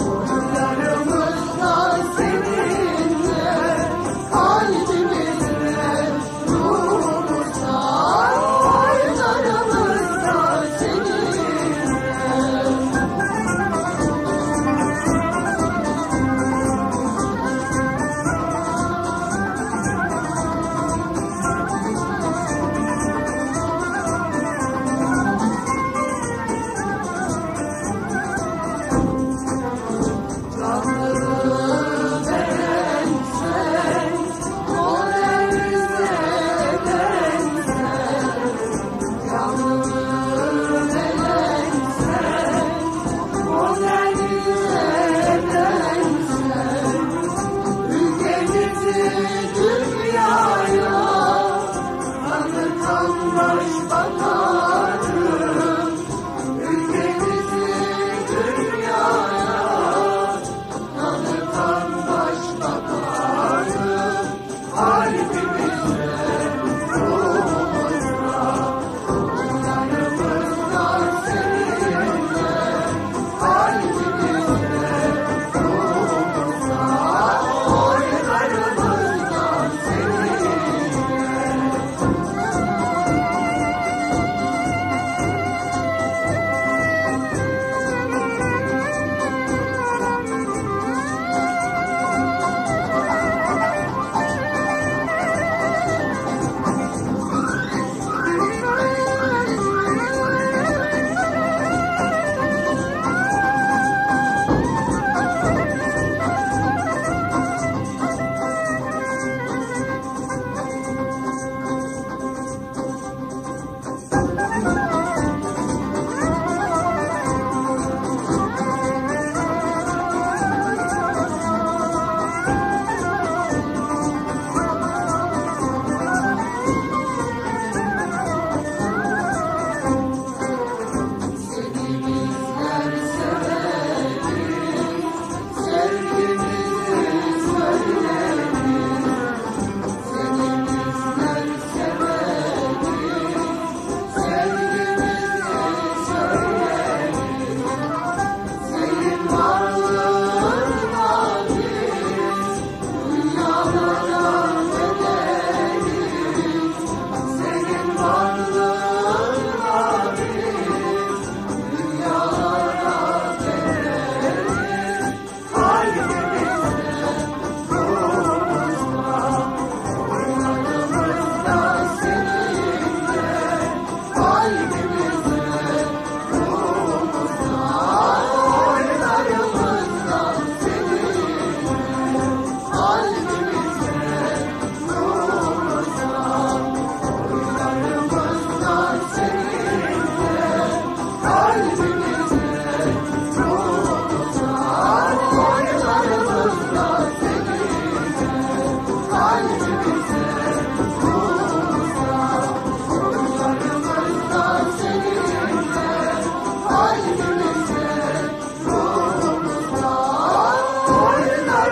Oh.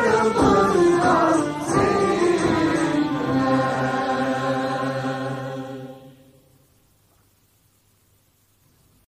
Come on.